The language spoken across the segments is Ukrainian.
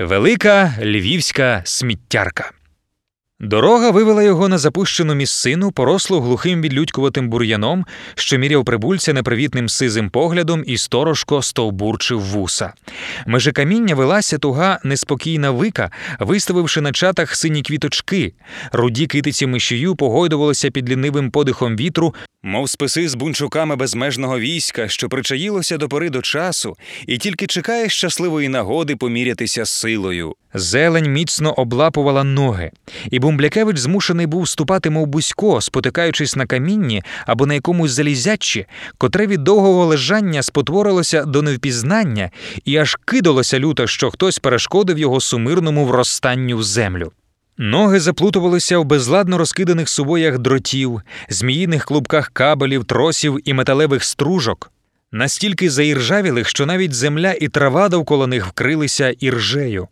Велика львівська сміттярка. Дорога вивела його на запущену місцину, порослу глухим відлюдькуватим бур'яном, що міряв прибульця непривітним сизим поглядом і сторожко стовбурчив вуса. Межи каміння велася туга неспокійна вика, виставивши на чатах сині квіточки. Руді китиці мишію погойдувалися під лінивим подихом вітру, мов списи з бунчуками безмежного війська, що причаїлося до пори до часу, і тільки чекає щасливої нагоди помірятися силою. Зелень міцно облапувала ноги, і Бумблякевич змушений був ступати, мов бузько, спотикаючись на камінні або на якомусь залізячі, котре від довгого лежання спотворилося до невпізнання і аж кидалося люто, що хтось перешкодив його сумирному вростанню в землю. Ноги заплутувалися в безладно розкиданих сувоях дротів, зміїних клубках кабелів, тросів і металевих стружок, настільки заіржавілих, що навіть земля і трава довкола них вкрилися іржею.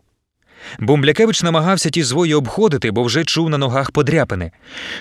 Бумблякевич намагався ті звої обходити, бо вже чув на ногах подряпини.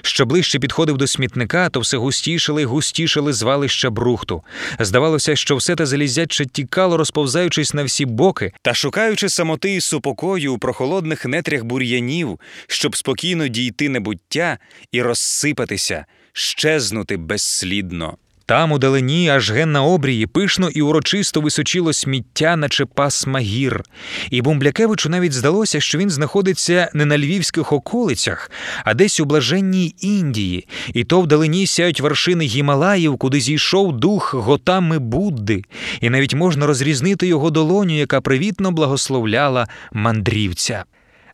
Що ближче підходив до смітника, то все густішили й густішили звалища брухту. Здавалося, що все те залізяче тікало, розповзаючись на всі боки, та шукаючи самоти і супокою у прохолодних нетрях бур'янів, щоб спокійно дійти небуття і розсипатися, щезнути безслідно. Там, у далині, аж ген на обрії, пишно і урочисто височило сміття, наче пасма гір. І Бумблякевичу навіть здалося, що він знаходиться не на львівських околицях, а десь у блаженній Індії, і то вдалині сяють вершини Гімалаїв, куди зійшов дух готами Будди, і навіть можна розрізнити його долоню, яка привітно благословляла мандрівця.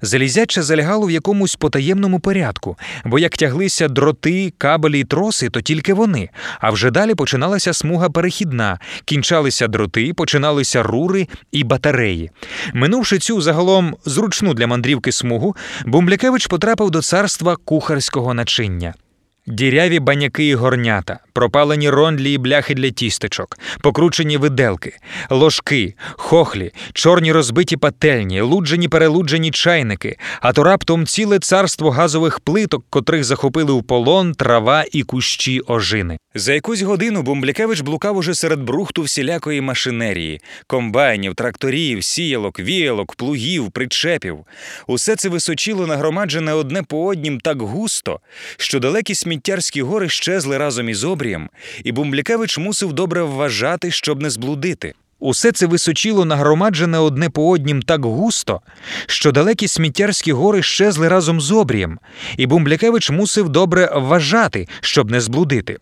Залізяче залягало в якомусь потаємному порядку, бо як тяглися дроти, кабелі й троси, то тільки вони. А вже далі починалася смуга перехідна, кінчалися дроти, починалися рури і батареї. Минувши цю загалом зручну для мандрівки смугу, Бумблякевич потрапив до царства кухарського начиння. Діряві баняки і горнята, пропалені рондлі і бляхи для тістечок, покручені виделки, ложки, хохлі, чорні розбиті пательні, луджені перелуджені чайники, а то раптом ціле царство газових плиток, котрих захопили в полон трава і кущі ожини. За якусь годину Бумблякевич блукав уже серед брухту всілякої машинерії, комбайнів, тракторів, сіялок, віялок, плугів, причепів. Усе це височило нагромаджене одне по однім так густо, що далекі сміттярські гори щезли разом із обрієм, і Бумблякевич мусив добре вважати, щоб не зблудити. Усе це височило нагромаджене одне по однім так густо, що далекі сміттярські гори щезли разом з обрієм, і Бумблякевич мусив добре вважати, щоб не зблудити.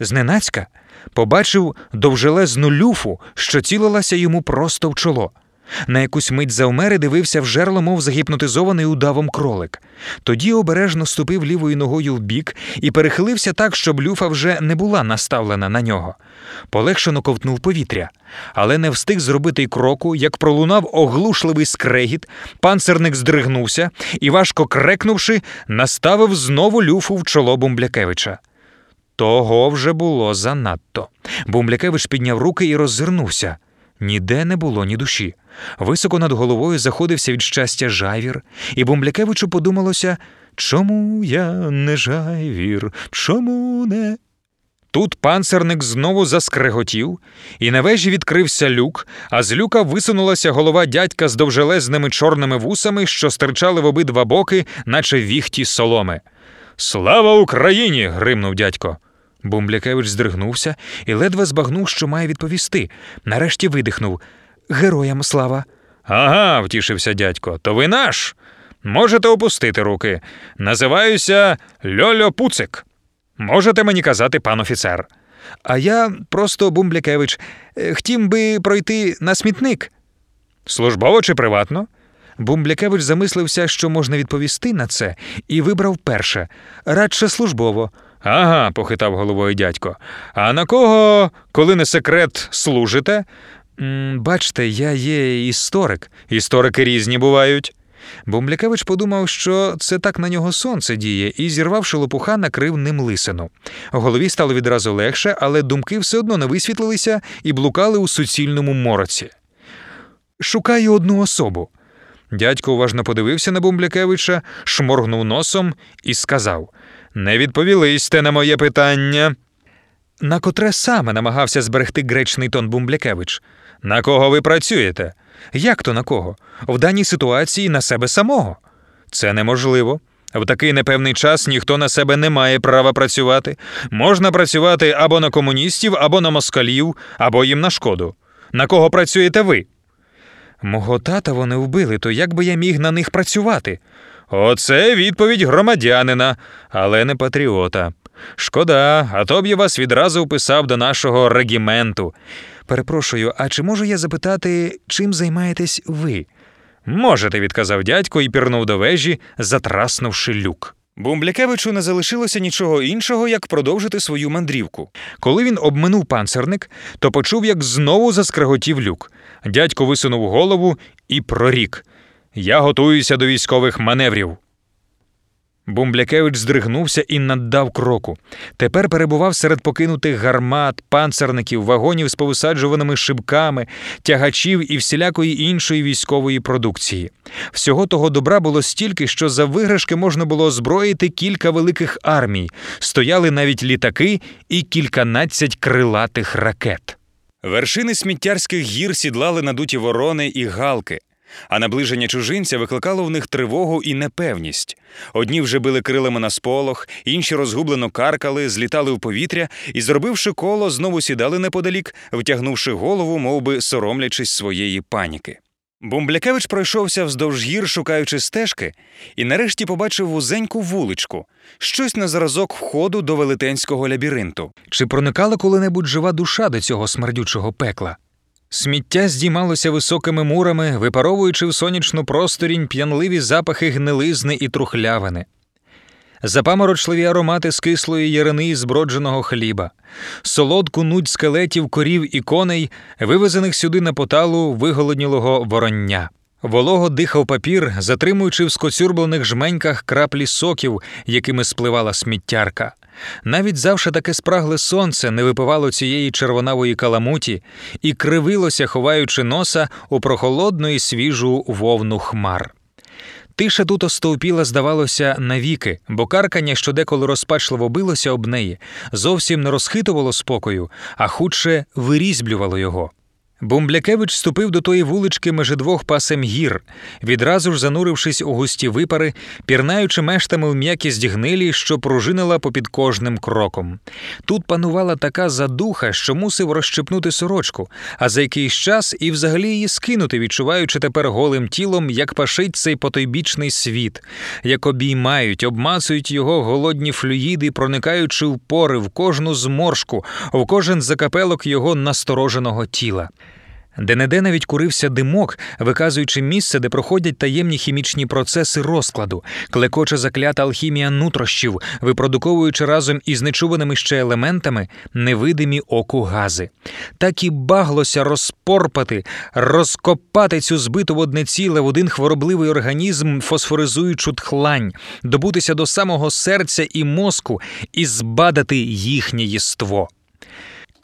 Зненацька побачив довжелезну люфу, що цілилася йому просто в чоло. На якусь мить завмер і дивився в жерло, мов загіпнотизований удавом кролик. Тоді обережно ступив лівою ногою в бік і перехилився так, щоб люфа вже не була наставлена на нього. Полегшено ковтнув повітря, але не встиг зробити й кроку, як пролунав оглушливий скрегіт, панцерник здригнувся і, важко крекнувши, наставив знову люфу в чоло Бумблякевича. Того вже було занадто. Бумблякевич підняв руки і роззирнувся. Ніде не було ні душі. Високо над головою заходився від щастя жайвір, і Бумблякевичу подумалося чому я не жайвір, чому не. Тут панцерник знову заскреготів, і на вежі відкрився люк, а з люка висунулася голова дядька з довжелезними чорними вусами, що стирчали в обидва боки, наче віхті соломи. Слава Україні! гримнув дядько. Бумблякевич здригнувся і ледве збагнув, що має відповісти. Нарешті видихнув Героям слава. Ага, втішився дядько. То ви наш. Можете опустити руки. Називаюся Льольо Пуцик. Можете мені казати, пан офіцер. А я просто, Бумблякевич, е, хотім би пройти на смітник. Службово чи приватно? Бумблякевич замислився, що можна відповісти на це, і вибрав перше радше службово. Ага, похитав головою дядько. А на кого, коли не секрет, служите? Бачте, я є історик. Історики різні бувають. Бумблякевич подумав, що це так на нього сонце діє, і, зірвавши лопуха, накрив ним лисину. Голові стало відразу легше, але думки все одно не висвітлилися і блукали у суцільному мороці. Шукаю одну особу. Дядько уважно подивився на Бумблякевича, шморгнув носом і сказав Не відповіли сте на моє питання. На котре саме намагався зберегти гречний тон Бумблякевич. На кого ви працюєте? Як то на кого? В даній ситуації на себе самого. Це неможливо. В такий непевний час ніхто на себе не має права працювати. Можна працювати або на комуністів, або на москалів, або їм на шкоду. На кого працюєте ви? Мого тата вони вбили, то як би я міг на них працювати? Оце відповідь громадянина, але не патріота. Шкода, а то б я вас відразу вписав до нашого регіменту. Перепрошую, а чи можу я запитати, чим займаєтесь ви? Можете, відказав дядько і пірнув до вежі, затраснувши люк. Бумблякевичу не залишилося нічого іншого, як продовжити свою мандрівку. Коли він обминув панцерник, то почув, як знову заскреготів люк. Дядько висунув голову і прорік. Я готуюся до військових маневрів. Бумблякевич здригнувся і наддав кроку. Тепер перебував серед покинутих гармат, панцерників, вагонів з повисаджуваними шибками, тягачів і всілякої іншої військової продукції. Всього того добра було стільки, що за виграшки можна було озброїти кілька великих армій, стояли навіть літаки і кільканадцять крилатих ракет. Вершини сміттярських гір сідлали надуті ворони і галки. А наближення чужинця викликало в них тривогу і непевність. Одні вже били крилами на сполох, інші розгублено каркали, злітали в повітря і, зробивши коло, знову сідали неподалік, втягнувши голову, мов би соромлячись своєї паніки. Бумблякевич пройшовся вздовж гір, шукаючи стежки, і нарешті побачив вузеньку вуличку, щось на зразок входу до велетенського лабіринту. Чи проникала коли-небудь жива душа до цього смердючого пекла? Сміття здіймалося високими мурами, випаровуючи в сонячну просторінь п'янливі запахи гнилизни і трухлявини, запаморочливі аромати з кислої ярини і збродженого хліба, солодку нудь скелетів корів і коней, вивезених сюди на поталу виголоднілого вороння. Волого дихав папір, затримуючи в скоцюрблених жменьках краплі соків, якими спливала сміттярка. Навіть завше таке спрагле сонце не випивало цієї червонавої каламуті і кривилося, ховаючи носа у прохолодну і свіжу вовну хмар. Тиша тут остовпіла, здавалося, навіки, бо каркання, що деколи розпачливо билося об неї, зовсім не розхитувало спокою, а хутше вирізблювало його. Бумблякевич ступив до тої вулички межи двох пасем гір, відразу ж занурившись у густі випари, пірнаючи мештами в м'якість гнилі, що пружинила попід кожним кроком. Тут панувала така задуха, що мусив розщепнути сорочку, а за якийсь час і взагалі її скинути, відчуваючи тепер голим тілом, як пашить цей потойбічний світ, як обіймають, обмацують його голодні флюїди, проникаючи в пори, в кожну зморшку, в кожен закапелок його настороженого тіла. Де-не-де навіть курився димок, виказуючи місце, де проходять таємні хімічні процеси розкладу, клекоче заклята алхімія нутрощів, випродуковуючи разом із нечуваними ще елементами невидимі оку гази. Так і баглося розпорпати, розкопати цю збиту в одне ціле в один хворобливий організм, фосфоризуючу тхлань, добутися до самого серця і мозку і збадати їхнє єство.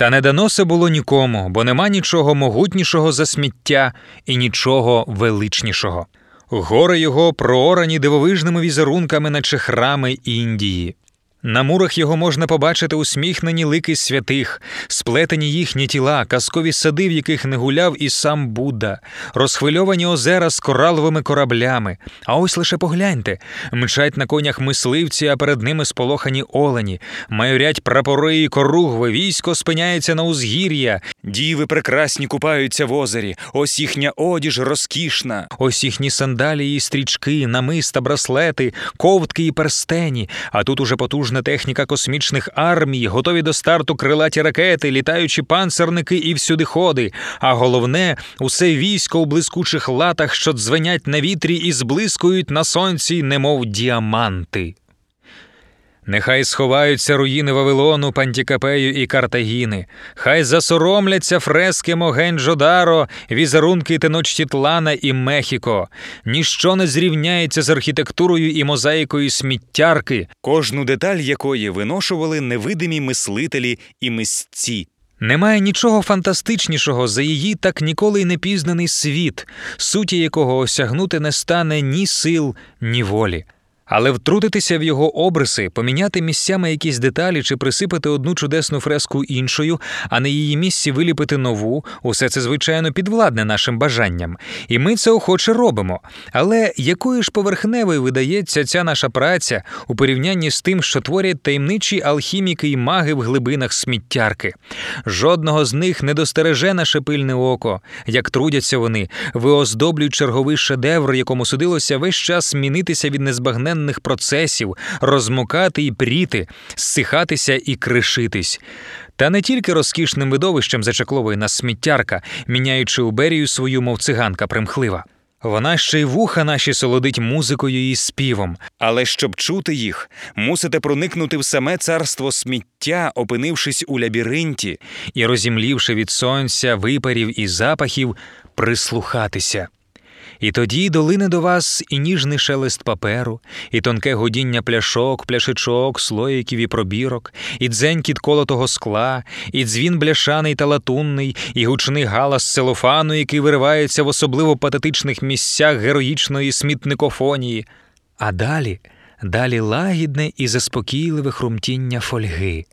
Та не дано було нікому, бо нема нічого могутнішого за сміття і нічого величнішого. Гори його проорані дивовижними візерунками, наче храми Індії. На мурах його можна побачити усміхнені лики святих, сплетені їхні тіла, казкові сади, в яких не гуляв і сам Будда, розхвильовані озера з кораловими кораблями. А ось лише погляньте мчать на конях мисливці, а перед ними сполохані олені, майорять прапори і коругви, військо спиняється на узгір'я, діви прекрасні купаються в озері, ось їхня одіж розкішна, ось їхні сандалії, і стрічки, намиста, браслети, ковтки і перстені, а тут уже потужно потужна техніка космічних армій, готові до старту крилаті ракети, літаючі панцерники і всюдиходи. А головне, усе військо у блискучих латах, що дзвенять на вітрі і зблискують на сонці, немов діаманти. Нехай сховаються руїни Вавилону, Пантікапею і Картагіни, хай засоромляться фрески Могенджо-Даро, візерунки Теночтітлана і Мехіко. Ніщо не зрівняється з архітектурою і мозаїкою сміттярки, кожну деталь якої виношували невидимі мислителі і мисці. Немає нічого фантастичнішого за її так ніколи й не пізнаний світ, суті якого осягнути не стане ні сил, ні волі. Але втрутитися в його обриси, поміняти місцями якісь деталі чи присипати одну чудесну фреску іншою, а на її місці виліпити нову, усе це, звичайно, підвладне нашим бажанням. І ми це охоче робимо. Але якою ж поверхневою видається ця наша праця у порівнянні з тим, що творять таємничі алхіміки і маги в глибинах сміттярки? Жодного з них не достереже наше пильне око, як трудяться вони, виоздоблюють черговий шедевр, якому судилося весь час змінитися від незбагненних буденних процесів, розмокати і пріти, зсихатися і кришитись. Та не тільки розкішним видовищем зачакловує нас сміттярка, міняючи у берію свою, мов циганка примхлива. Вона ще й вуха наші солодить музикою і співом, але щоб чути їх, мусите проникнути в саме царство сміття, опинившись у лабіринті і розімлівши від сонця, випарів і запахів, прислухатися. І тоді долине до вас і ніжний шелест паперу, і тонке годіння пляшок, пляшечок, слоїків і пробірок, і дзенькіт колотого скла, і дзвін бляшаний та латунний, і гучний галас целофану, який виривається в особливо патетичних місцях героїчної смітникофонії. А далі далі лагідне і заспокійливе хрумтіння фольги,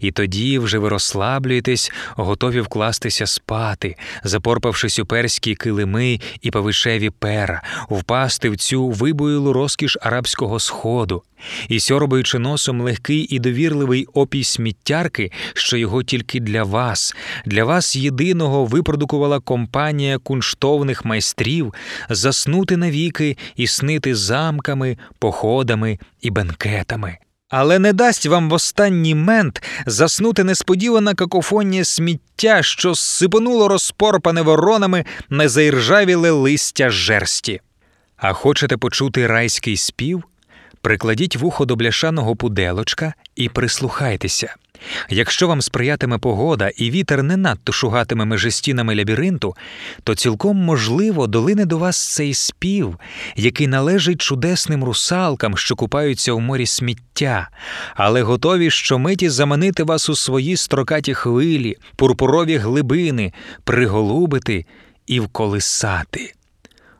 і тоді вже ви розслаблюєтесь, готові вкластися спати, запорпавшись у перські килими і повишеві пера, впасти в цю вибоїлу розкіш арабського сходу, і сьорбаючи носом легкий і довірливий опій сміттярки, що його тільки для вас, для вас єдиного випродукувала компанія кунштовних майстрів, заснути навіки і снити замками, походами і бенкетами. Але не дасть вам в останній мент заснути несподівана какофонія сміття, що сипонуло розпорпане воронами незаіржавіле листя жерсті. А хочете почути райський спів? Прикладіть вухо до бляшаного пуделочка і прислухайтеся. Якщо вам сприятиме погода і вітер не надто шугатиме межи стінами лабіринту, то цілком можливо долине до вас цей спів, який належить чудесним русалкам, що купаються у морі сміття, але готові щомиті заманити вас у свої строкаті хвилі, пурпурові глибини, приголубити і вколисати.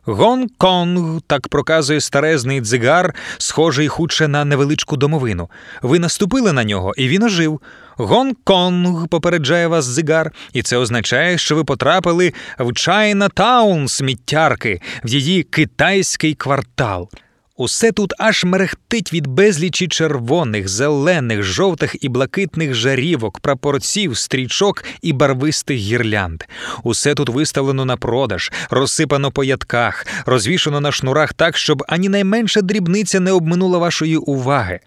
Гонг-Конг, так проказує старезний дзигар, схожий худше на невеличку домовину. Ви наступили на нього, і він ожив. Гонг-Конг, попереджає вас дзигар, і це означає, що ви потрапили в Чайна Таун сміттярки, в її китайський квартал. Усе тут аж мерехтить від безлічі червоних, зелених, жовтих і блакитних жарівок, прапорців, стрічок і барвистих гірлянд. Усе тут виставлено на продаж, розсипано по ядках, розвішено на шнурах так, щоб ані найменша дрібниця не обминула вашої уваги.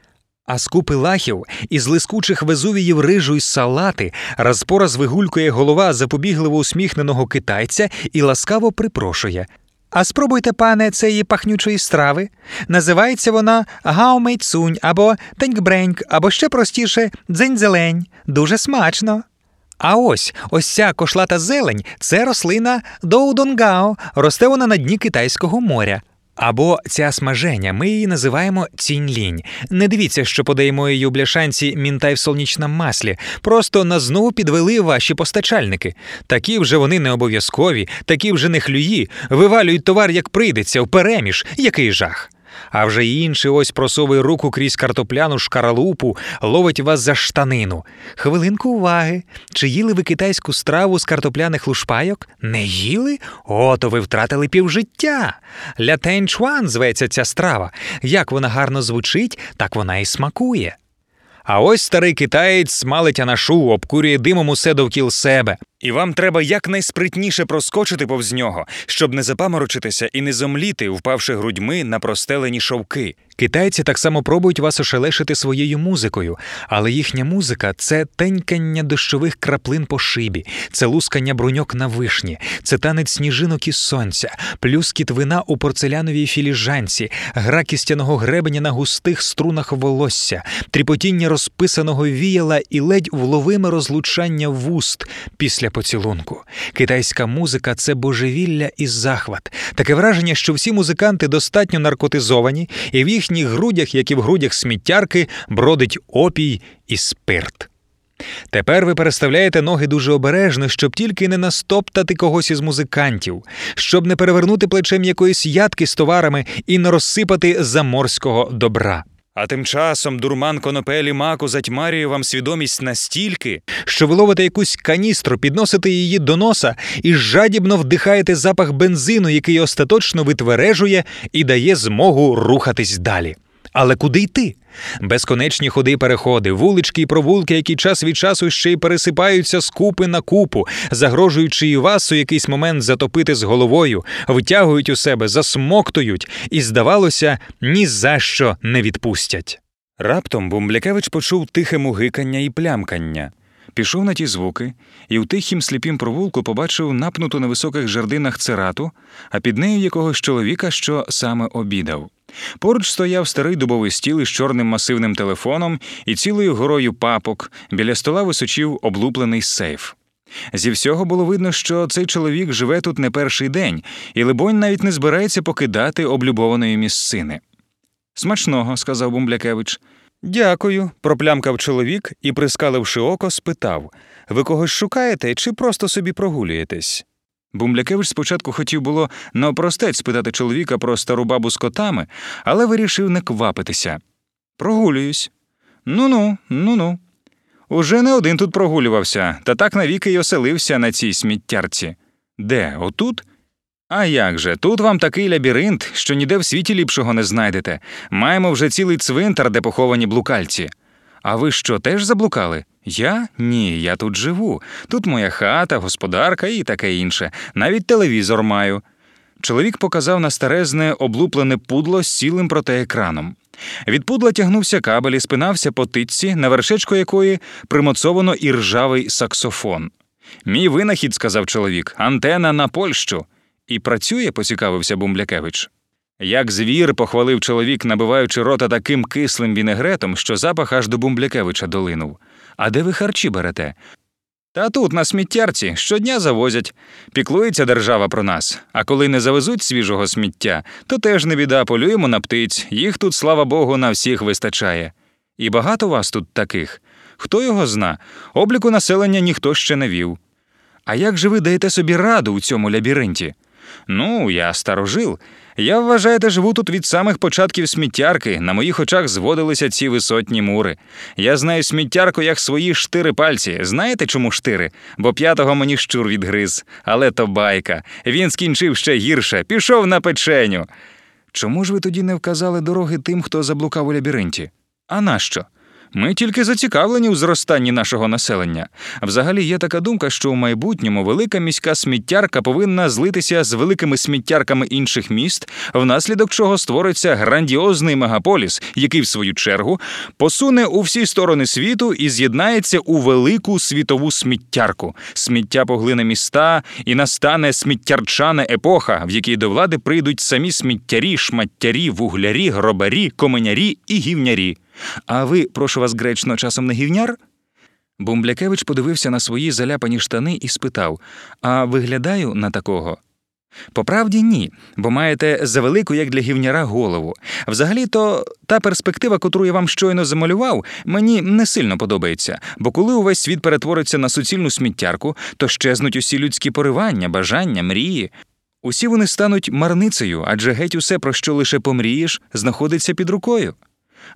А з купи лахів із лискучих везувіїв рижу й салати раз по раз вигулькує голова запобігливо усміхненого китайця і ласкаво припрошує. А спробуйте, пане, цієї пахнючої страви. Називається вона гаомейцунь або тенькбреньк, або ще простіше дзень-зелень. Дуже смачно. А ось ось ця кошлата зелень це рослина доудонгао, росте вона на дні Китайського моря. Або ця смаження, ми її називаємо цінь-лінь. Не дивіться, що подаємо її у бляшанці мінтай в сонячному маслі. Просто нас знову підвели ваші постачальники. Такі вже вони не обов'язкові, такі вже не хлюї, вивалюють товар, як прийдеться, в переміж. Який жах. А вже інший ось просовує руку крізь картопляну шкаралупу, ловить вас за штанину. Хвилинку уваги. Чи їли ви китайську страву з картопляних лушпайок? Не їли? Ото ви втратили півжиття. Лятенчуан зветься ця страва. Як вона гарно звучить, так вона і смакує. А ось старий китаєць смалить анашу, обкурює димом усе довкіл себе. І вам треба якнайспритніше проскочити повз нього, щоб не запаморочитися і не зомліти, впавши грудьми на простелені шовки. Китайці так само пробують вас ошелешити своєю музикою, але їхня музика це тенькання дощових краплин по шибі, це лускання бруньок на вишні, це танець сніжинок і сонця, плюскіт вина у порцеляновій філіжанці, гра кістяного гребеня на густих струнах волосся, тріпотіння розписаного віяла і ледь вловиме розлучання вуст після поцілунку. Китайська музика це божевілля і захват, таке враження, що всі музиканти достатньо наркотизовані, і в їхніх грудях, як і в грудях сміттярки, бродить опій і спирт. Тепер ви переставляєте ноги дуже обережно, щоб тільки не настоптати когось із музикантів, щоб не перевернути плечем якоїсь ядки з товарами і не розсипати заморського добра. А тим часом дурман конопелі маку затьмарює вам свідомість настільки, що ви ловите якусь каністру, підносите її до носа і жадібно вдихаєте запах бензину, який остаточно витвережує і дає змогу рухатись далі. Але куди йти? Безконечні ходи переходи, вулички і провулки, які час від часу ще й пересипаються з купи на купу, загрожуючи і вас у якийсь момент затопити з головою, витягують у себе, засмоктують і, здавалося, ні за що не відпустять. Раптом Бумблякевич почув тихе мугикання і плямкання. Пішов на ті звуки і в тихім сліпім провулку побачив напнуту на високих жердинах церату, а під нею якогось чоловіка, що саме обідав. Поруч стояв старий дубовий стіл із чорним масивним телефоном і цілою горою папок, біля стола височив облуплений сейф. Зі всього було видно, що цей чоловік живе тут не перший день, і, либонь, навіть не збирається покидати облюбованої місцини. Смачного, сказав Бумблякевич. Дякую, проплямкав чоловік і, прискаливши око, спитав Ви когось шукаєте чи просто собі прогулюєтесь? Бумблякевич спочатку хотів було навпростець спитати чоловіка про стару бабу з котами, але вирішив не квапитися. Прогулююсь. Ну ну, ну ну. Уже не один тут прогулювався, та так навіки й оселився на цій сміттярці. Де, отут? А як же, тут вам такий лабіринт, що ніде в світі ліпшого не знайдете. Маємо вже цілий цвинтар, де поховані блукальці. А ви що, теж заблукали? Я? Ні, я тут живу. Тут моя хата, господарка і таке інше. Навіть телевізор маю. Чоловік показав на старезне облуплене пудло з цілим протеекраном. Від пудла тягнувся кабель і спинався по титці, на вершечку якої примоцовано і ржавий саксофон. Мій винахід, сказав чоловік, антена на Польщу. І працює, поцікавився Бумблякевич. Як звір, похвалив чоловік, набиваючи рота таким кислим вінегретом, що запах аж до Бумблякевича долинув. А де ви харчі берете? Та тут, на сміттярці, щодня завозять. Піклується держава про нас. А коли не завезуть свіжого сміття, то теж не біда, полюємо на птиць, їх тут, слава Богу, на всіх вистачає. І багато вас тут таких. Хто його зна? Обліку населення ніхто ще не вів. А як же ви даєте собі раду у цьому лабіринті? Ну, я старожил. Я вважаєте, живу тут від самих початків сміттярки. На моїх очах зводилися ці висотні мури. Я знаю сміттярку як свої штири пальці. Знаєте, чому штири? Бо п'ятого мені щур відгриз. Але то байка. Він скінчив ще гірше, пішов на печеню. Чому ж ви тоді не вказали дороги тим, хто заблукав у лабіринті? А нащо? Ми тільки зацікавлені у зростанні нашого населення. Взагалі є така думка, що у майбутньому велика міська сміттярка повинна злитися з великими сміттярками інших міст, внаслідок чого створиться грандіозний мегаполіс, який, в свою чергу, посуне у всі сторони світу і з'єднається у велику світову сміттярку. Сміття поглине міста, і настане сміттярчана епоха, в якій до влади прийдуть самі сміттярі, шматтярі, вуглярі, гробарі, коменярі і гівнярі. А ви, прошу вас, гречно, часом не гівняр? Бумблякевич подивився на свої заляпані штани і спитав А виглядаю на такого? По правді ні, бо маєте завелику, як для гівняра, голову. Взагалі, то та перспектива, котру я вам щойно замалював, мені не сильно подобається, бо коли увесь світ перетвориться на суцільну сміттярку, то щезнуть усі людські поривання, бажання, мрії. Усі вони стануть марницею, адже геть усе, про що лише помрієш, знаходиться під рукою.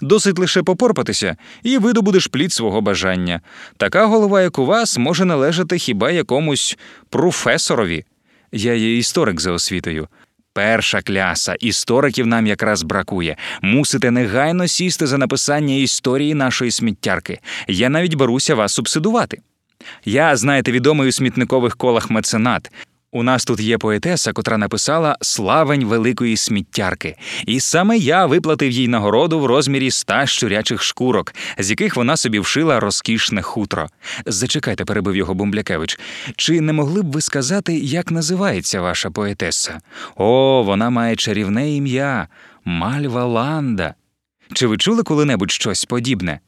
Досить лише попорпатися, і видобудеш плід свого бажання. Така голова, як у вас, може належати хіба якомусь професорові. Я є історик за освітою. Перша кляса, істориків нам якраз бракує. Мусите негайно сісти за написання історії нашої сміттярки. Я навіть беруся вас субсидувати. Я, знаєте, відомий у смітникових колах меценат. У нас тут є поетеса, котра написала Славень великої сміттярки, і саме я виплатив їй нагороду в розмірі ста щурячих шкурок, з яких вона собі вшила розкішне хутро. Зачекайте, перебив його Бумблякевич. Чи не могли б ви сказати, як називається ваша поетеса? О, вона має чарівне ім'я Мальва Ланда. Чи ви чули коли-небудь щось подібне?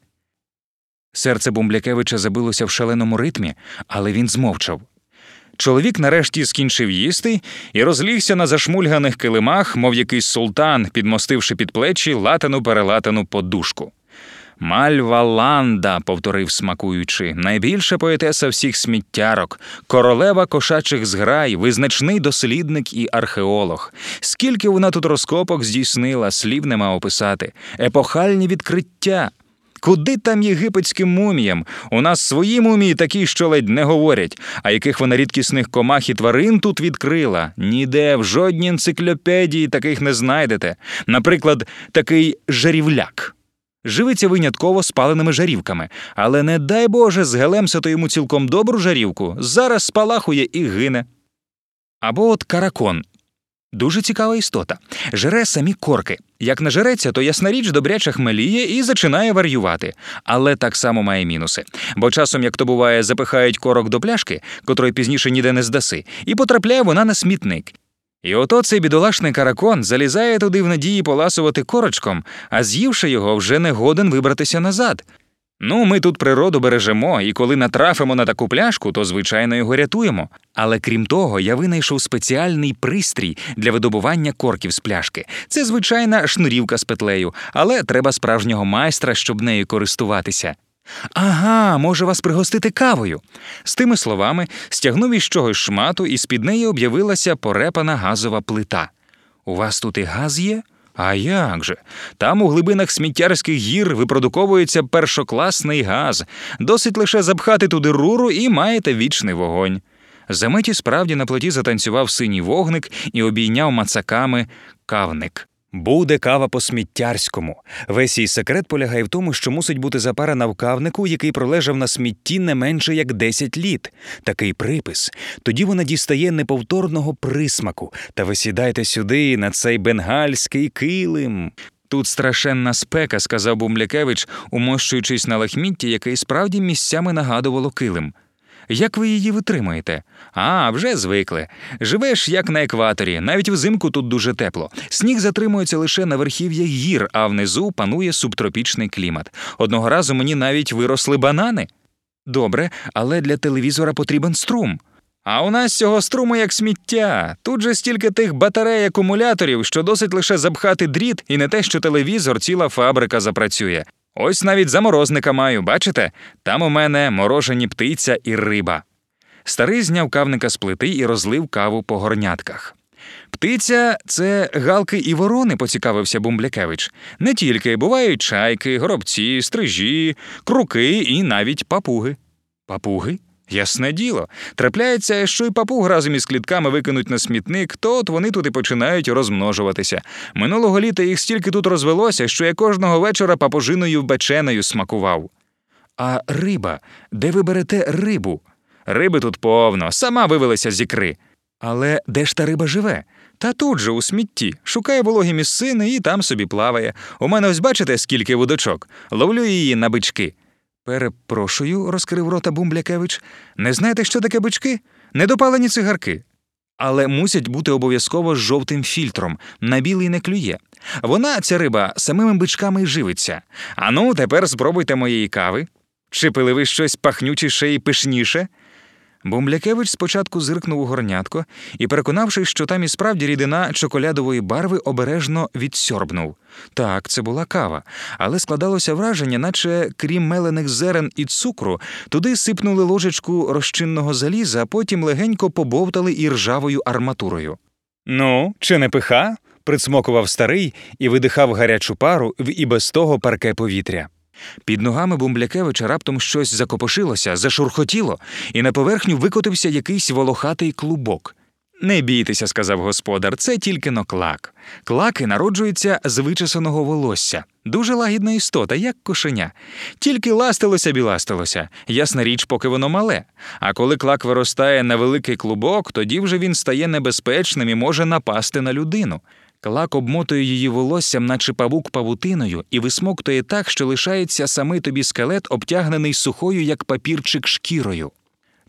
Серце Бумблякевича забилося в шаленому ритмі, але він змовчав. Чоловік нарешті скінчив їсти і розлігся на зашмульганих килимах, мов якийсь султан, підмостивши під плечі латану перелатану подушку. Мальваланда, повторив смакуючи, найбільша поетеса всіх сміттярок, королева кошачих зграй, визначний дослідник і археолог. Скільки вона тут розкопок здійснила, слів нема описати, епохальні відкриття. Куди там єгипетським муміям? У нас свої мумії такі, що ледь не говорять, а яких вона рідкісних комах і тварин тут відкрила. Ніде в жодній енциклопедії таких не знайдете. Наприклад, такий жарівляк. Живиться винятково спаленими жарівками, але не дай Боже, згелемся то йому цілком добру жарівку, зараз спалахує і гине. Або от каракон. Дуже цікава істота. Жере самі корки. Як нажереться, то ясна річ добряче хмеліє і зачинає варювати. Але так само має мінуси. Бо часом, як то буває, запихають корок до пляшки, котрої пізніше ніде не здаси, і потрапляє вона на смітник. І ото цей бідолашний каракон залізає туди в надії поласувати корочком, а з'ївши його, вже не годен вибратися назад. Ну, ми тут природу бережемо, і коли натрафимо на таку пляшку, то звичайно його рятуємо. Але крім того, я винайшов спеціальний пристрій для видобування корків з пляшки. Це звичайна шнурівка з петлею, але треба справжнього майстра, щоб нею користуватися. Ага, може вас пригостити кавою. З тими словами стягнув із чогось шмату, і з під неї об'явилася порепана газова плита. У вас тут і газ є? А як же? Там у глибинах сміттярських гір випродуковується першокласний газ. Досить лише запхати туди руру і маєте вічний вогонь. Замиті справді на плоті затанцював синій вогник і обійняв мацаками кавник. Буде кава по сміттярському. Весь її секрет полягає в тому, що мусить бути запарена в кавнику, який пролежав на смітті не менше як 10 літ. Такий припис. Тоді вона дістає неповторного присмаку. Та ви сідайте сюди, на цей бенгальський килим. Тут страшенна спека, сказав Бумлякевич, умощуючись на лахмітті, яке справді місцями нагадувало килим. Як ви її витримаєте? А, вже звикли. Живеш як на екваторі, навіть взимку тут дуже тепло. Сніг затримується лише на верхів'ях гір, а внизу панує субтропічний клімат. Одного разу мені навіть виросли банани. Добре, але для телевізора потрібен струм. А у нас цього струму як сміття. Тут же стільки тих батарей акумуляторів, що досить лише запхати дріт, і не те, що телевізор, ціла фабрика запрацює. Ось навіть заморозника маю, бачите? Там у мене морожені птиця і риба. Старий зняв кавника з плити і розлив каву по горнятках. Птиця це галки і ворони, поцікавився Бумблякевич. Не тільки бувають чайки, горобці, стрижі, круки і навіть папуги. Папуги? Ясне діло. Трапляється, що й папуг разом із клітками викинуть на смітник, то от вони тут і починають розмножуватися. Минулого літа їх стільки тут розвелося, що я кожного вечора папожиною беченою смакував. А риба, де ви берете рибу? Риби тут повно, сама вивелася з ікри. Але де ж та риба живе? Та тут же, у смітті, шукає вологі місцини і там собі плаває. У мене ось бачите, скільки водочок. Ловлю її на бички. Перепрошую, розкрив рота Бумблякевич. Не знаєте, що таке бички? Недопалені цигарки. Але мусять бути обов'язково з жовтим фільтром, на білий не клює. Вона, ця риба, самими бичками й живиться. Ану, тепер спробуйте моєї кави. Чи пили ви щось пахнючіше і пишніше? Бумблякевич спочатку зиркнув у горнятко і, переконавшись, що там і справді рідина чоколядової барви, обережно відсьорбнув. Так, це була кава, але складалося враження, наче крім мелених зерен і цукру, туди сипнули ложечку розчинного заліза, а потім легенько побовтали і ржавою арматурою. Ну, чи не пиха? прицмокував старий і видихав гарячу пару в і без того парке повітря. Під ногами Бумблякевича раптом щось закопошилося, зашурхотіло, і на поверхню викотився якийсь волохатий клубок. Не бійтеся, сказав господар, це тільки но клак. Клаки народжуються з вичесаного волосся. Дуже лагідна істота, як кошеня. Тільки ластилося біластилося, ясна річ, поки воно мале. А коли клак виростає на великий клубок, тоді вже він стає небезпечним і може напасти на людину. Клак обмотує її волоссям, наче павук павутиною, і висмоктує так, що лишається самий тобі скелет, обтягнений сухою, як папірчик шкірою.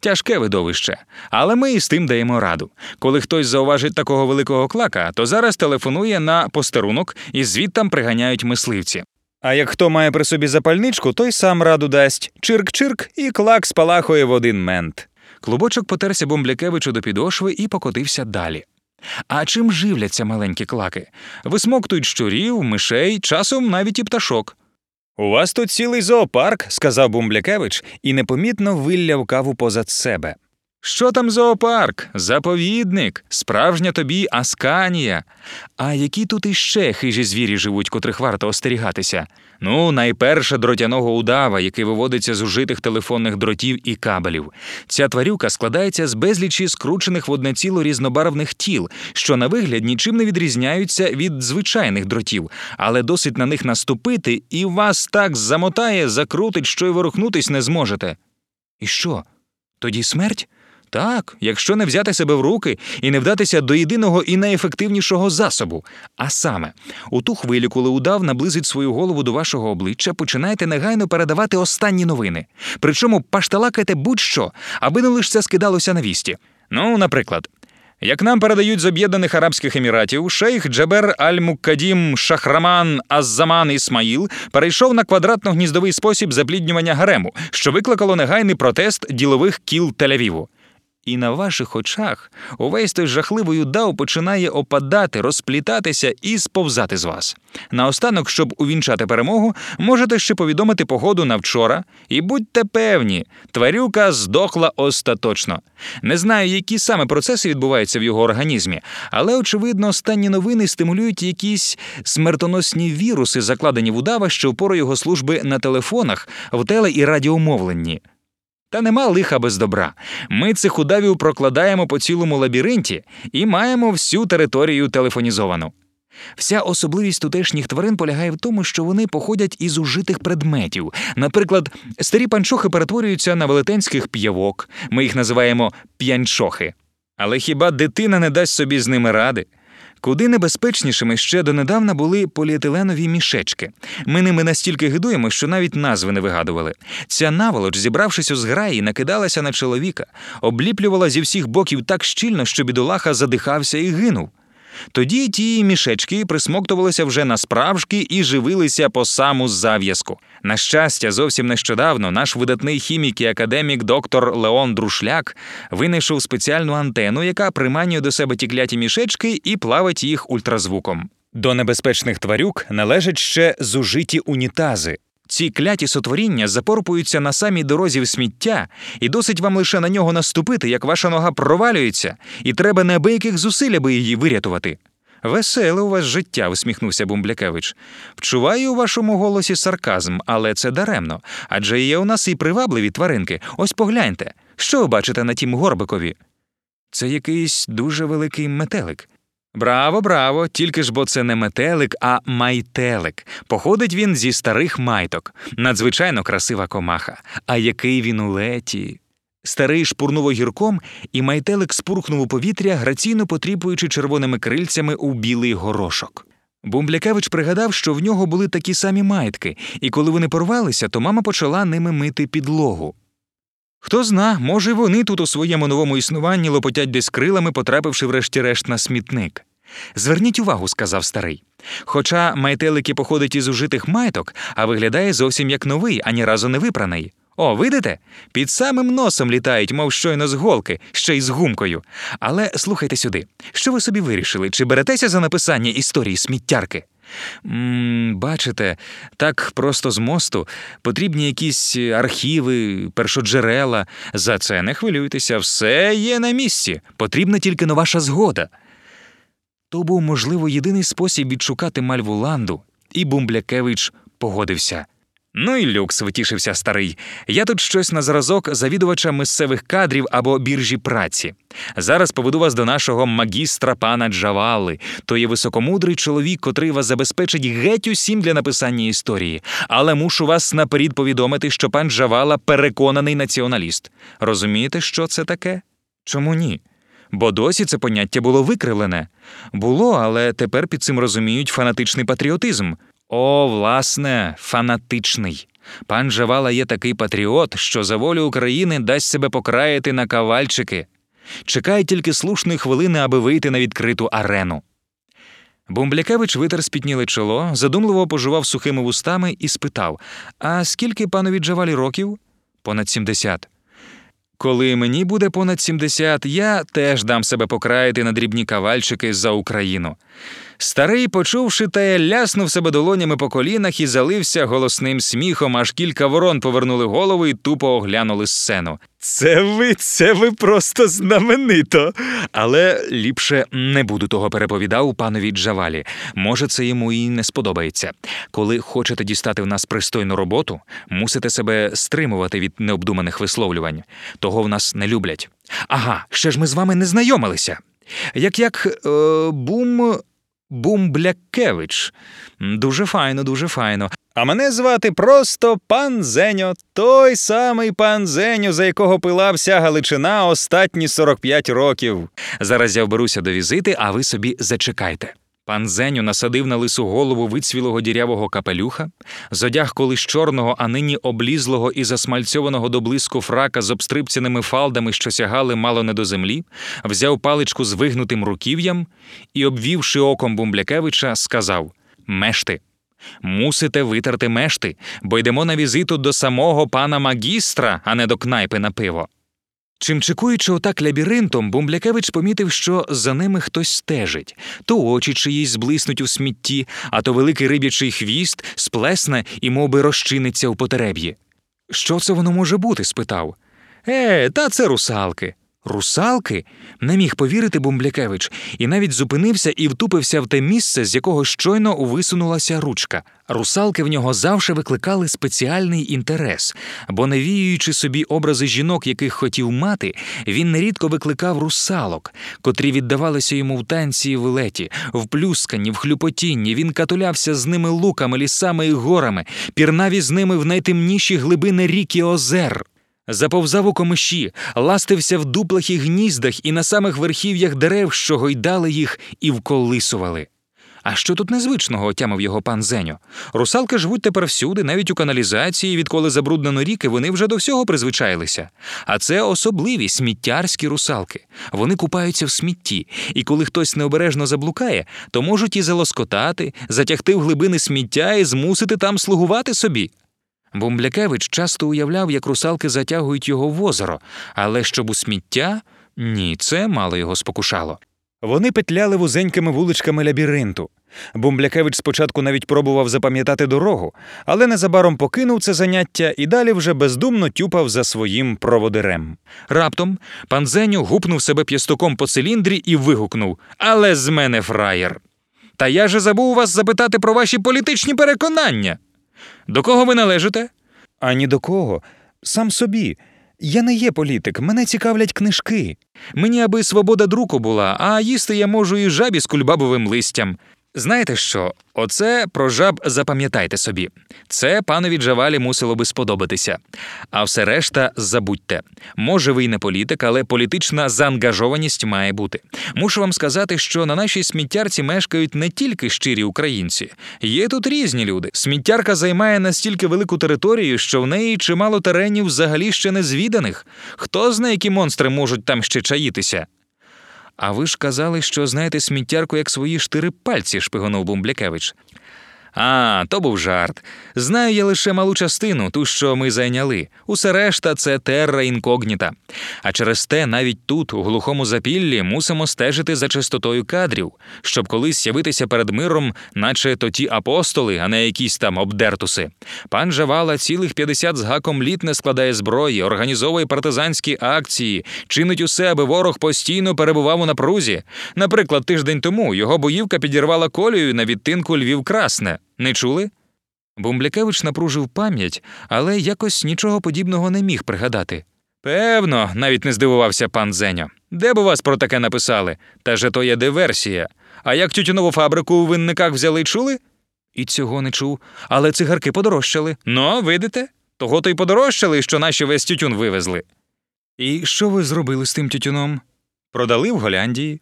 Тяжке видовище, але ми і з тим даємо раду. Коли хтось зауважить такого великого клака, то зараз телефонує на постерунок і звідтам приганяють мисливці. А як хто має при собі запальничку, той сам раду дасть чирк-чирк, і клак спалахує в один мент. Клубочок потерся Бомблякевичу до підошви і покотився далі. А чим живляться маленькі клаки? Висмоктують щурів, мишей, часом навіть і пташок. У вас тут цілий зоопарк, сказав Бумблякевич і непомітно вилляв каву позад себе. Що там зоопарк? Заповідник, справжня тобі Асканія. А які тут іще хижі звірі живуть, котрих варто остерігатися? Ну, найперше дротяного удава, який виводиться з ужитих телефонних дротів і кабелів. Ця тварюка складається з безлічі скручених в одне ціло різнобарвних тіл, що на вигляд нічим не відрізняються від звичайних дротів, але досить на них наступити, і вас так замотає, закрутить, що й ворухнутись не зможете. І що? Тоді смерть? Так, якщо не взяти себе в руки і не вдатися до єдиного і найефективнішого засобу. А саме, у ту хвилю, коли удав наблизить свою голову до вашого обличчя, починайте негайно передавати останні новини. Причому пашталакайте будь-що, аби не лише це скидалося на вісті. Ну, наприклад. Як нам передають з Об'єднаних Арабських Еміратів, шейх Джабер Аль-Муккадім Шахраман Аззаман Ісмаїл перейшов на квадратно-гніздовий спосіб запліднювання гарему, що викликало негайний протест ділових кіл Тель-Авіву. І на ваших очах увесь той жахливий удав починає опадати, розплітатися і сповзати з вас. Наостанок, щоб увінчати перемогу, можете ще повідомити погоду на вчора, і будьте певні, тварюка здохла остаточно. Не знаю, які саме процеси відбуваються в його організмі, але очевидно, останні новини стимулюють якісь смертоносні віруси, закладені в удава, що в пору його служби на телефонах, в теле і радіомовленні. Та нема лиха без добра. Ми цих удавів прокладаємо по цілому лабіринті і маємо всю територію телефонізовану. Вся особливість тутешніх тварин полягає в тому, що вони походять із ужитих предметів. Наприклад, старі панчохи перетворюються на велетенських п'явок, ми їх називаємо п'янчохи. Але хіба дитина не дасть собі з ними ради? Куди небезпечнішими ще донедавна були поліетиленові мішечки. Ми ними настільки гидуємо, що навіть назви не вигадували. Ця наволоч, зібравшись у зграї, накидалася на чоловіка, обліплювала зі всіх боків так щільно, що бідолаха задихався і гинув. Тоді ті мішечки присмоктувалися вже на справжки і живилися по саму зав'язку. На щастя, зовсім нещодавно наш видатний хімік і академік доктор Леон Друшляк винайшов спеціальну антенну, яка приманює до себе ті кляті мішечки і плавить їх ультразвуком. До небезпечних тварюк належать ще зужиті унітази. Ці кляті сотворіння запорпуються на самій дорозі в сміття, і досить вам лише на нього наступити, як ваша нога провалюється, і треба неабияких зусиль, аби її вирятувати. Веселе у вас життя, усміхнувся Бумблякевич. Вчуваю у вашому голосі сарказм, але це даремно. Адже є у нас і привабливі тваринки. Ось погляньте, що ви бачите на тім горбикові? Це якийсь дуже великий метелик. Браво, браво! Тільки ж бо це не метелик, а майтелик. Походить він зі старих майток. Надзвичайно красива комаха. А який він у леті. Старий шпурнув огірком, і майтелик спурхнув у повітря, граційно потріпуючи червоними крильцями у білий горошок. Бумблякевич пригадав, що в нього були такі самі майтки, і коли вони порвалися, то мама почала ними мити підлогу. Хто зна, може, вони тут у своєму новому існуванні лопотять десь крилами, потрапивши врешті-решт на смітник. Зверніть увагу, сказав старий. Хоча майтелики походить із ужитих майток, а виглядає зовсім як новий, ані разу не випраний. О, видите? Під самим носом літають, мов щойно з голки, ще й з гумкою. Але слухайте сюди, що ви собі вирішили? Чи беретеся за написання історії сміттярки? М, Бачите, так просто з мосту потрібні якісь архіви, першоджерела. За це не хвилюйтеся, все є на місці. Потрібна тільки но ваша згода. То був, можливо, єдиний спосіб відшукати Мальвуланду, і Бумблякевич погодився. Ну і люкс, витішився старий. Я тут щось на зразок завідувача місцевих кадрів або біржі праці. Зараз поведу вас до нашого магістра пана Джавали. То є високомудрий чоловік, котрий вас забезпечить геть усім для написання історії. Але мушу вас наперед повідомити, що пан Джавала переконаний націоналіст. Розумієте, що це таке? Чому ні? Бо досі це поняття було викривлене. Було, але тепер під цим розуміють фанатичний патріотизм. О, власне, фанатичний. Пан Жавала є такий патріот, що за волю України дасть себе покраяти на кавальчики. Чекає тільки слушної хвилини, аби вийти на відкриту арену. Бумблякевич витер спітніле чоло, задумливо пожував сухими вустами і спитав: А скільки панові Джавалі років? Понад сімдесят. Коли мені буде понад сімдесят, я теж дам себе покраяти на дрібні кавальчики за Україну. Старий, почувши те, ляснув себе долонями по колінах і залився голосним сміхом, аж кілька ворон повернули голову і тупо оглянули сцену. Це ви, це ви просто знаменито. Але ліпше не буду того переповідав панові Джавалі. Може, це йому і не сподобається. Коли хочете дістати в нас пристойну роботу, мусите себе стримувати від необдуманих висловлювань. Того в нас не люблять. Ага, ще ж ми з вами не знайомилися. Як як е, бум. Бумблякевич. Дуже файно, дуже файно. А мене звати просто пан Зеньо, той самий пан Зеньо, за якого пила вся Галичина останні 45 років. Зараз я вберуся до візити, а ви собі зачекайте. Пан Зеню насадив на лису голову вицвілого дірявого капелюха, зодяг колись чорного, а нині облізлого і засмальцьованого до блиску фрака з обстрипцяними фалдами, що сягали мало не до землі, взяв паличку з вигнутим руків'ям і, обвівши оком Бумблякевича, сказав Мешти. Мусите витерти мешти, бо йдемо на візиту до самого пана магістра, а не до кнайпи на пиво. Чимчикуючи отак лабіринтом, Бумблякевич помітив, що за ними хтось стежить то очі чиїсь зблиснуть у смітті, а то великий риб'ячий хвіст сплесне і мов би, розчиниться у потереб'ї. Що це воно може бути? спитав. Е, та це русалки. Русалки? Не міг повірити Бумблякевич, і навіть зупинився і втупився в те місце, з якого щойно висунулася ручка. Русалки в нього завжди викликали спеціальний інтерес, бо, навіюючи собі образи жінок, яких хотів мати, він нерідко викликав русалок, котрі віддавалися йому в танці і в леті, в плюсканні, в хлюпотінні. Він катулявся з ними луками, лісами і горами, пірнав із ними в найтемніші глибини рік і озер. Заповзав у комиші, ластився в дуплах і гніздах і на самих верхів'ях дерев, що гойдали їх і вколисували. А що тут незвичного отямив його пан Зеньо? Русалки живуть тепер всюди, навіть у каналізації, відколи забруднено ріки, вони вже до всього призвичаїлися. А це особливі сміттярські русалки. Вони купаються в смітті, і коли хтось необережно заблукає, то можуть і залоскотати, затягти в глибини сміття і змусити там слугувати собі. Бумблякевич часто уявляв, як русалки затягують його в озеро, але щоб у сміття ні, це мало його спокушало. Вони петляли вузенькими вуличками лабіринту. Бумблякевич спочатку навіть пробував запам'ятати дорогу, але незабаром покинув це заняття і далі вже бездумно тюпав за своїм проводирем. Раптом пан Зеню гупнув себе п'ястуком по циліндрі і вигукнув Але з мене фраєр. Та я же забув вас запитати про ваші політичні переконання. До кого ви належите? Ані до кого. Сам собі. Я не є політик, мене цікавлять книжки. Мені аби свобода друку була, а їсти я можу і жабі з кульбабовим листям. Знаєте що? Оце про жаб запам'ятайте собі. Це панові Джавалі мусило би сподобатися. А все решта забудьте. Може, ви й не політик, але політична заангажованість має бути. Мушу вам сказати, що на нашій сміттярці мешкають не тільки щирі українці, є тут різні люди. Сміттярка займає настільки велику територію, що в неї чимало теренів взагалі ще не звіданих. Хто знає, які монстри можуть там ще чаїтися? А ви ж казали, що знаєте сміттярку як свої штири пальці, шпигонув Бумблякевич. А, то був жарт. Знаю я лише малу частину, ту, що ми зайняли. Усе решта це терра інкогніта. А через те навіть тут, у глухому запіллі, мусимо стежити за чистотою кадрів, щоб колись з'явитися перед миром, наче то ті апостоли, а не якісь там обдертуси. Пан Жавала цілих 50 з гаком літ не складає зброї, організовує партизанські акції, чинить усе, аби ворог постійно перебував у напрузі. Наприклад, тиждень тому його боївка підірвала колію на відтинку Львів Красне. Не чули? Бумблякевич напружив пам'ять, але якось нічого подібного не міг пригадати. Певно, навіть не здивувався пан Зеньо. Де б у вас про таке написали? Та же то є диверсія. А як тютюнову фабрику у винниках взяли, чули? І цього не чув, але цигарки подорожчали. Ну, видите? Того то й подорожчали, що наші весь тютюн вивезли. І що ви зробили з тим тютюном? Продали в Голяндії.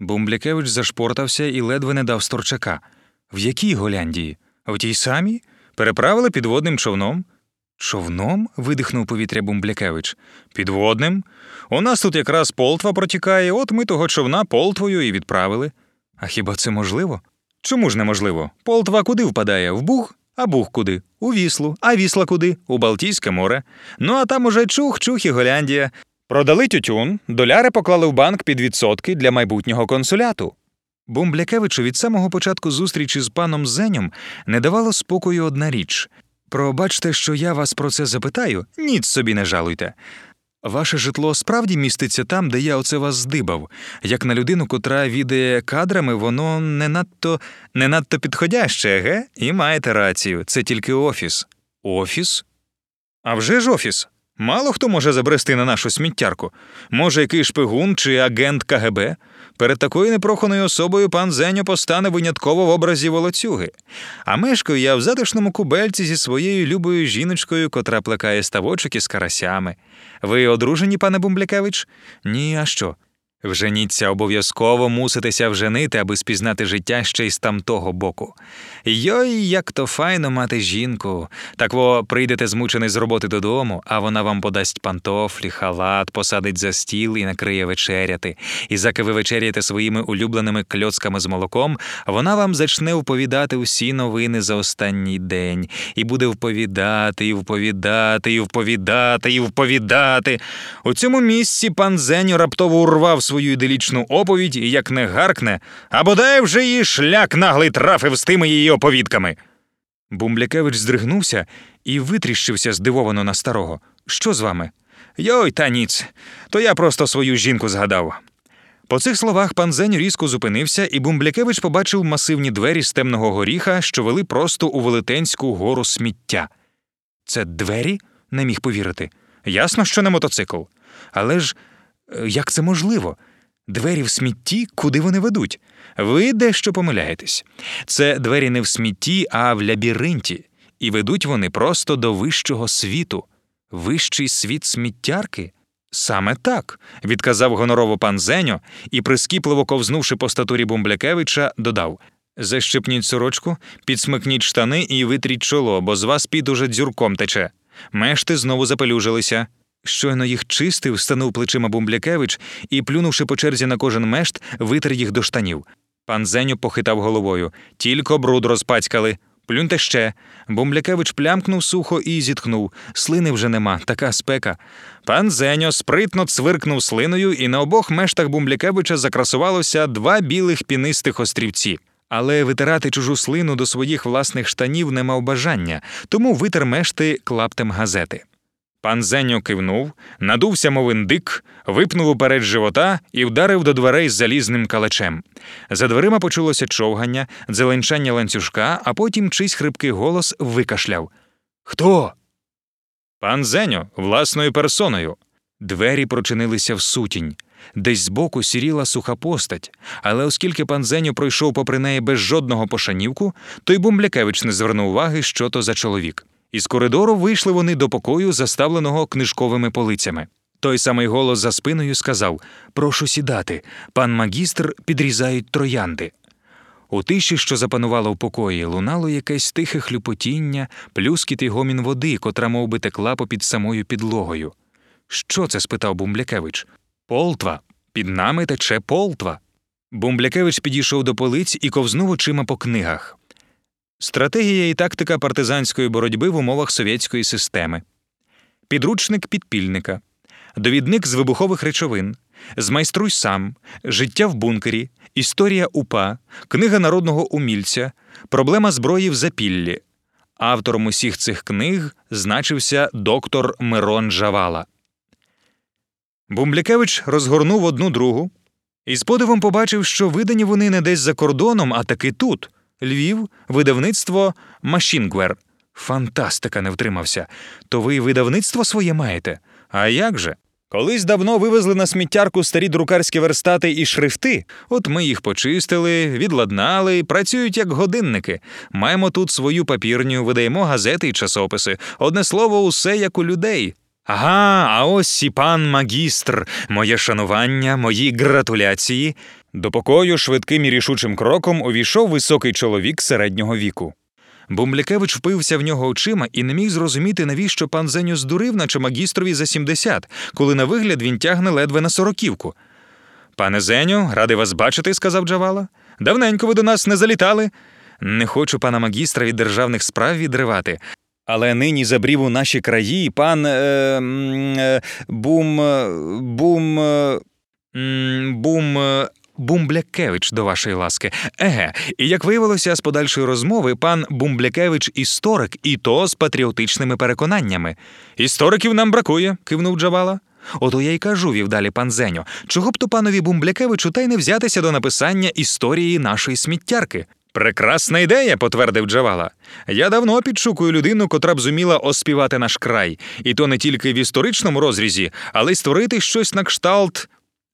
Бумблякевич зашпортався і ледве не дав сторчака. В якій Голяндії? В тій самій? Переправили підводним човном? Човном? видихнув повітря Бумблякевич. Підводним? У нас тут якраз полтва протікає, от ми того човна полтвою і відправили. А хіба це можливо? Чому ж неможливо? Полтва куди впадає? В Буг? А Буг куди? У Віслу. А Вісла куди? У Балтійське море. Ну а там уже чух, чух і Голяндія. Продали тютюн, доляри поклали в банк під відсотки для майбутнього консуляту. Бумблякевичу від самого початку зустрічі з паном Зеньом не давало спокою одна річ. Пробачте, що я вас про це запитаю, ніц собі не жалуйте. Ваше житло справді міститься там, де я оце вас здибав. Як на людину, котра відає кадрами, воно не надто не надто підходяще, ге? І маєте рацію, це тільки офіс. Офіс? А вже ж офіс. Мало хто може забрести на нашу сміттярку. Може, який шпигун чи агент КГБ. Перед такою непроханою особою пан Зеньо постане винятково в образі волоцюги. А мешкаю я в затишному кубельці зі своєю любою жіночкою, котра плекає ставочок із карасями. Ви одружені, пане Бумблякевич? Ні, а що? Вженіться обов'язково муситеся вженити, аби спізнати життя ще й з тамтого боку. Йой, як то файно мати жінку. Так во прийдете змучений з роботи додому, а вона вам подасть пантофлі, халат, посадить за стіл і накриє вечеряти. І заки ви вечеряєте своїми улюбленими кльоцками з молоком, вона вам зачне вповідати усі новини за останній день, і буде вповідати, і вповідати, і вповідати, і вповідати. У цьому місці пан Зеньо раптово урвав свою іделічну оповідь і як не гаркне, а бодай вже її шлях наглий трафив з тими її оповідками. Бумблякевич здригнувся і витріщився здивовано на старого. Що з вами? Йой, та ніц, то я просто свою жінку згадав. По цих словах пан Зень різко зупинився, і Бумблякевич побачив масивні двері з темного горіха, що вели просто у велетенську гору сміття. Це двері? не міг повірити. Ясно, що не мотоцикл. Але ж як це можливо? Двері в смітті, куди вони ведуть? Ви дещо помиляєтесь. Це двері не в смітті, а в лабіринті, і ведуть вони просто до вищого світу. Вищий світ сміттярки? Саме так, відказав гонорово пан Зеньо і, прискіпливо ковзнувши по статурі Бумблякевича, додав Защепніть сорочку, підсмикніть штани і витріть чоло, бо з вас під уже дзюрком тече. Мешти знову запелюжилися. Щойно їх чистив, станув плечима Бумблякевич і, плюнувши по черзі на кожен мешт, витер їх до штанів. Пан Зеню похитав головою. Тільки бруд розпацькали. Плюньте ще. Бумблякевич плямкнув сухо і зітхнув. Слини вже нема, така спека. Пан Зеньо спритно цвиркнув слиною, і на обох мештах Бумблякевича закрасувалося два білих пінистих острівці. Але витирати чужу слину до своїх власних штанів не мав бажання, тому витер мешти клаптем газети. Пан Зеньо кивнув, надувся, мов індик, випнув уперед живота і вдарив до дверей залізним калачем. За дверима почулося човгання, дзеленчання ланцюжка, а потім чийсь хрипкий голос викашляв Хто? Пан Зеньо власною персоною. Двері прочинилися в сутінь. Десь збоку сіріла суха постать, але оскільки пан Зеньо пройшов попри неї без жодного пошанівку, то й Бумблякевич не звернув уваги, що то за чоловік. Із коридору вийшли вони до покою, заставленого книжковими полицями. Той самий голос за спиною сказав Прошу сідати, пан магістр підрізають троянди. У тиші, що запанувала в покої, лунало якесь тихе хлюпотіння, плюскіт і гомін води, котра мов би, текла попід самою підлогою. Що це? спитав Бумблякевич. Полтва. Під нами тече полтва. Бумблякевич підійшов до полиць і ковзнув очима по книгах. Стратегія і тактика партизанської боротьби в умовах совєтської системи, підручник підпільника, довідник з вибухових речовин, змайструй сам, життя в бункері, історія УПА, книга народного умільця, проблема зброї в запіллі. Автором усіх цих книг значився доктор Мирон Жавала. Бумблякевич розгорнув одну другу і з подивом побачив, що видані вони не десь за кордоном, а таки тут. Львів, видавництво Машінгвер. Фантастика не втримався. То ви видавництво своє маєте? А як же? Колись давно вивезли на сміттярку старі друкарські верстати і шрифти. От ми їх почистили, відладнали, працюють як годинники. Маємо тут свою папірню, видаємо газети і часописи. Одне слово, усе як у людей. Ага, а ось і пан магістр, моє шанування, мої гратуляції. До покою швидким і рішучим кроком увійшов високий чоловік середнього віку. Бумблякевич впився в нього очима і не міг зрозуміти, навіщо пан Зеню здурив, наче магістрові за 70, коли на вигляд він тягне ледве на сороківку. Пане Зеню, радий вас бачити, сказав Джавала. Давненько ви до нас не залітали. Не хочу пана магістра від державних справ відривати. Але нині забрів у наші краї пан е, е, бум. бум. Бум. Бумблякевич до вашої ласки. Еге, і як виявилося з подальшої розмови, пан Бумблякевич історик, і то з патріотичними переконаннями. Істориків нам бракує, кивнув Джавала. Ото я й кажу, вів далі пан Зеньо, чого б то панові Бумблякевичу та й не взятися до написання історії нашої сміттярки. Прекрасна ідея, потвердив Джавала. Я давно підшукую людину, котра б зуміла оспівати наш край, і то не тільки в історичному розрізі, але й створити щось на кшталт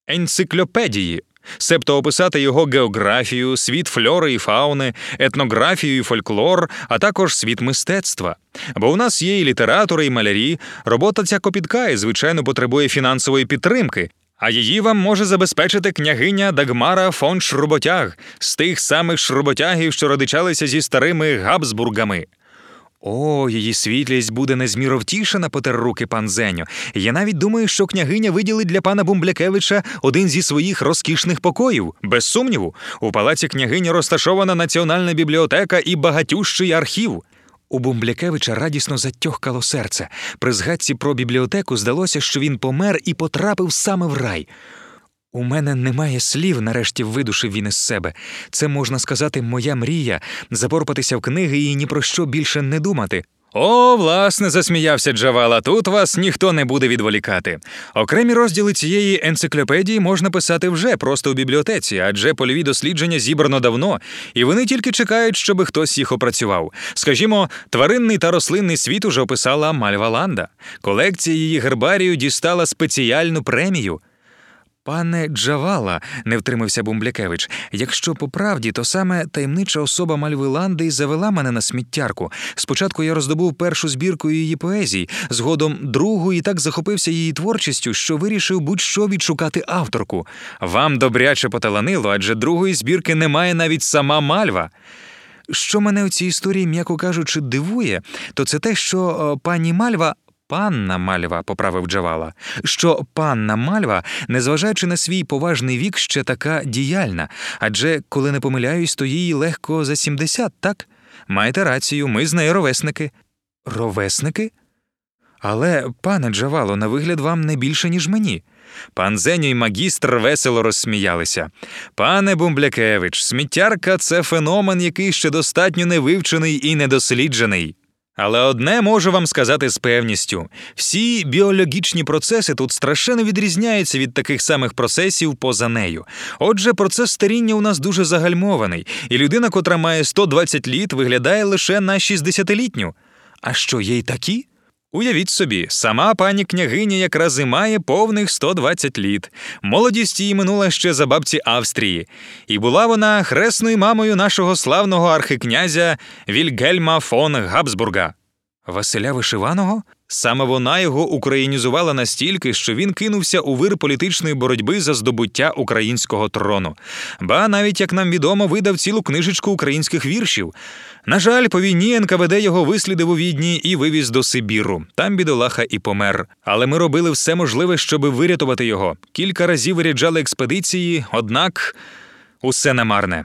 енциклопедії, себто описати його географію, світ флори і фауни, етнографію і фольклор, а також світ мистецтва. Бо у нас є і літератори, і малярі. Робота ця копітка і, звичайно, потребує фінансової підтримки. А її вам може забезпечити княгиня Дагмара фон Шруботяг з тих самих шруботягів, що родичалися зі старими Габсбургами. О, її світлість буде незміро втішена, потер руки пан Зеньо. Я навіть думаю, що княгиня виділить для пана Бумблякевича один зі своїх розкішних покоїв. Без сумніву, у палаці княгині розташована національна бібліотека і багатющий архів. У Бумблякевича радісно затьохкало серце. При згадці про бібліотеку здалося, що він помер і потрапив саме в рай. У мене немає слів, нарешті видушив він із себе. Це можна сказати, моя мрія запорпатися в книги і ні про що більше не думати. О, власне, засміявся Джавала. Тут вас ніхто не буде відволікати. Окремі розділи цієї енциклопедії можна писати вже просто у бібліотеці, адже польові дослідження зібрано давно, і вони тільки чекають, щоб хтось їх опрацював. Скажімо, тваринний та рослинний світ уже описала Мальва Ланда. Колекція її гербарію дістала спеціальну премію. Пане Джавала, не втримався Бумблякевич, якщо по правді, то саме таємнича особа Мальви Ланди й завела мене на сміттярку. Спочатку я роздобув першу збірку її поезій, згодом другу і так захопився її творчістю, що вирішив будь-що відшукати авторку. Вам добряче поталанило, адже другої збірки немає навіть сама Мальва. Що мене у цій історії, м'яко кажучи, дивує, то це те, що о, пані Мальва Панна Мальва, поправив Джавала, що панна Мальва, незважаючи на свій поважний вік, ще така діяльна, адже коли не помиляюсь, то їй легко за 70, так? Маєте рацію, ми з нею ровесники. Ровесники? Але, пане Джавало, на вигляд вам не більше, ніж мені. Пан Зеню і магістр весело розсміялися. Пане Бумблякевич, сміттярка це феномен, який ще достатньо невивчений і недосліджений. Але одне можу вам сказати з певністю: всі біологічні процеси тут страшенно відрізняються від таких самих процесів поза нею. Отже, процес старіння у нас дуже загальмований, і людина, котра має 120 літ, виглядає лише на 60-літню. А що є й такі? Уявіть собі, сама пані княгиня якраз і має повних 120 літ. Молодість її минула ще за бабці Австрії, і була вона хресною мамою нашого славного архикнязя Вільгельма фон Габсбурга. Василя Вишиваного? Саме вона його українізувала настільки, що він кинувся у вир політичної боротьби за здобуття українського трону. Ба навіть, як нам відомо, видав цілу книжечку українських віршів. На жаль, по війні НКВД його вислідив у відні і вивіз до Сибіру. Там бідолаха і помер. Але ми робили все можливе, щоб вирятувати його. Кілька разів виряджали експедиції, однак усе намарне.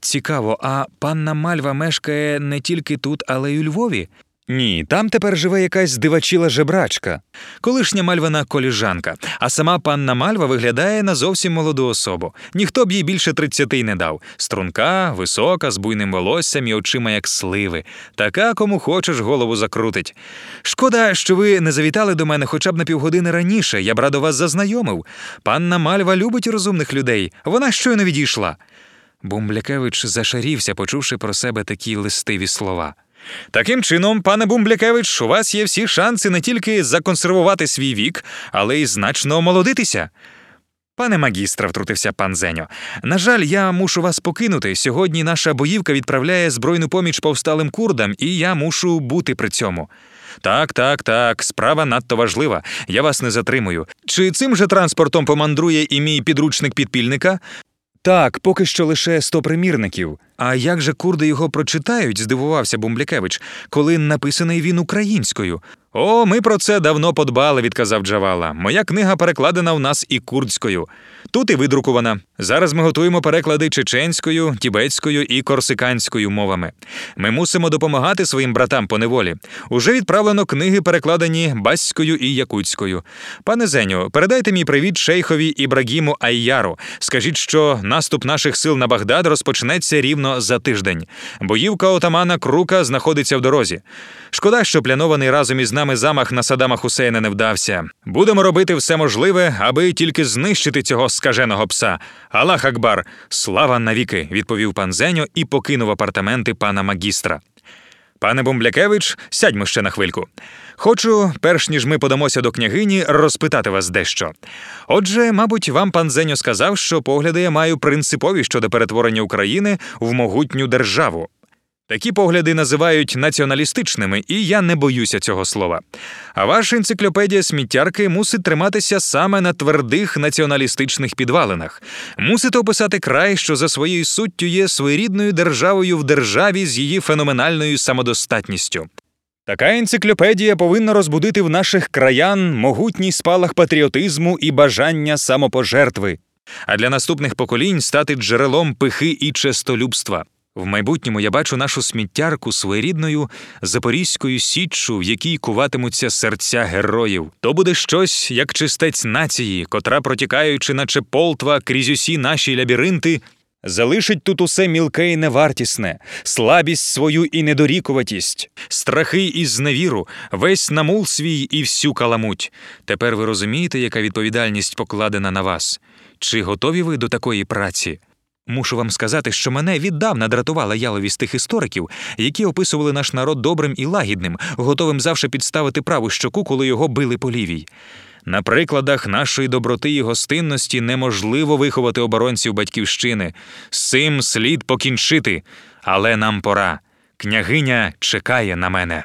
Цікаво, а панна Мальва мешкає не тільки тут, але й у Львові. Ні, там тепер живе якась дивачіла жебрачка, колишня мальвана коліжанка, а сама панна Мальва виглядає на зовсім молоду особу. Ніхто б їй більше тридцяти не дав. Струнка, висока, з буйним волоссям і очима, як сливи. Така, кому хочеш, голову закрутить. Шкода, що ви не завітали до мене хоча б на півгодини раніше. Я б радо вас зазнайомив. Панна Мальва любить розумних людей. Вона щойно відійшла. Бумблякевич зашарівся, почувши про себе такі листиві слова. Таким чином, пане Бумблякевич, у вас є всі шанси не тільки законсервувати свій вік, але й значно омолодитися. Пане магістре, втрутився пан Зеньо, на жаль, я мушу вас покинути. Сьогодні наша боївка відправляє збройну поміч повсталим курдам, і я мушу бути при цьому. Так, так, так, справа надто важлива. Я вас не затримую. Чи цим же транспортом помандрує і мій підручник підпільника? Так, поки що лише сто примірників. А як же курди його прочитають? здивувався Бумблякевич, коли написаний він українською. О, ми про це давно подбали, відказав Джавала. Моя книга перекладена у нас і курдською. Тут і видрукована. Зараз ми готуємо переклади чеченською, тібетською і корсиканською мовами. Ми мусимо допомагати своїм братам по неволі. Уже відправлено книги, перекладені баською і якутською. Пане Зеню, передайте мій привіт шейхові Ібрагіму Айяру. Скажіть, що наступ наших сил на Багдад розпочнеться рівно за тиждень. Боївка отамана Крука знаходиться в дорозі. Шкода, що планований разом із нами замах на Садама Хусейна не вдався. Будемо робити все можливе, аби тільки знищити цього скаженого пса. Аллах Акбар, слава навіки, відповів пан Зеньо і покинув апартаменти пана магістра. Пане Бумблякевич, сядьмо ще на хвильку. Хочу, перш ніж ми подамося до княгині, розпитати вас дещо. Отже, мабуть, вам пан Зеньо сказав, що погляди я маю принципові щодо перетворення України в могутню державу. Такі погляди називають націоналістичними, і я не боюся цього слова. А ваша енциклопедія сміттярки мусить триматися саме на твердих націоналістичних підвалинах, мусить описати край, що за своєю суттю є своєрідною державою в державі з її феноменальною самодостатністю. Така енциклопедія повинна розбудити в наших краян могутній спалах патріотизму і бажання самопожертви, а для наступних поколінь стати джерелом пихи і честолюбства. В майбутньому я бачу нашу сміттярку своєрідною запорізькою січчю, в якій куватимуться серця героїв. То буде щось, як чистець нації, котра, протікаючи, наче полтва крізь усі наші лабіринти, залишить тут усе мілке і невартісне, слабість свою і недорікуватість, страхи і зневіру, весь намул свій і всю каламуть. Тепер ви розумієте, яка відповідальність покладена на вас? Чи готові ви до такої праці? Мушу вам сказати, що мене віддавна дратувала яловість тих істориків, які описували наш народ добрим і лагідним, готовим завжди підставити праву щоку, коли його били по лівій. На прикладах нашої доброти і гостинності неможливо виховати оборонців батьківщини. З цим слід покінчити, але нам пора. Княгиня чекає на мене.